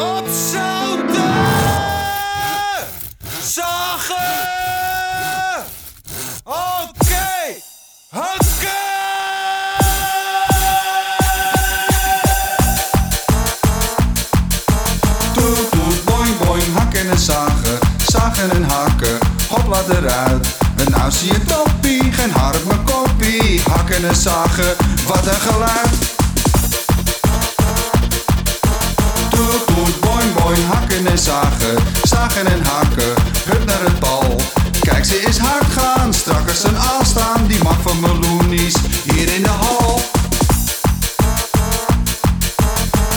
Opzouten! Zagen! Oké! Hakken! Toet, toet, boing, boing, hakken en zagen, zagen en hakken, hopla eruit. En nou zie je toppie, geen haar op mijn koppie. Hakken en zagen, wat een geluid. Hakken en zagen, zagen en hakken, hup naar het bal. Kijk, ze is hard gaan, strak als een aal staan, die mag van meloenies, hier in de hal.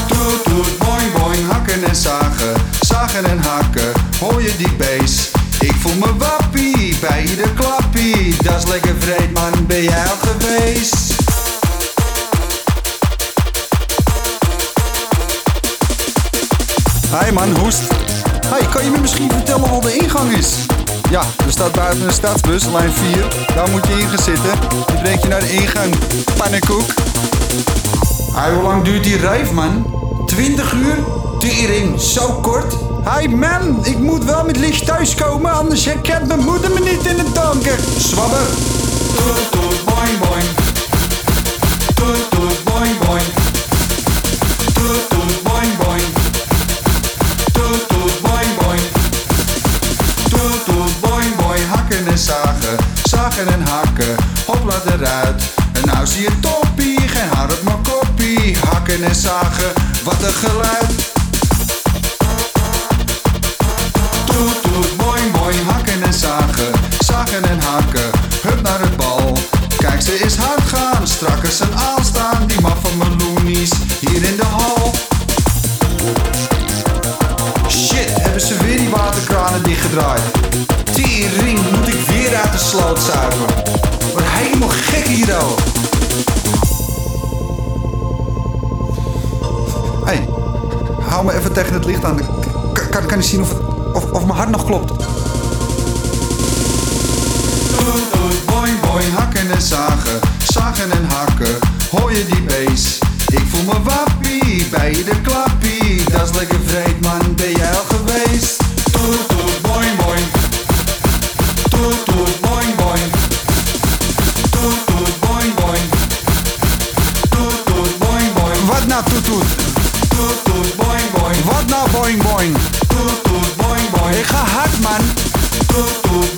Toet, toet, boing, boing, hakken en zagen, zagen en hakken, hoor je die beest? Ik voel me wappie, bij ieder klappie, dat is lekker vreed man, ben jij al geweest? Hi man, hoest. Hey, kan je me misschien vertellen waar de ingang is? Ja, er staat buiten een stadsbus, lijn 4. Daar moet je in gaan zitten. Brengt je naar de ingang. Pannenkoek. Hey, hoe lang duurt die rijf, man? 20 uur? Tering, zo kort? Hey man, ik moet wel met licht thuiskomen, anders herkent mijn moeder me niet in het donker. Zwabber. En zagen, zagen en hakken. Hopla eruit. En nou zie je toppie, geen haar op mijn koppie. Hakken en zagen, wat een geluid. Toet, toet, boing, boing, hakken en zagen, zagen en hakken, hup naar het bal. Kijk, ze is hard gaan, strak als een aal staan, die van meloenies, hier in de hal. Shit, hebben ze weer die waterkranen dichtgedraaid? Tering, moet ik weer uit de sloot zuigen. Word helemaal gek hier, oh. Hey, hou me even tegen het licht aan. Kan, kan, kan ik zien of, of, of mijn hart nog klopt? Boing, boing, hakken en zagen, zagen en hakken, hoor je die beest? Ik voel me wappie, bij ieder klappie, dat is lekker vreed man, ben jij al geweest? Ooh, ooh.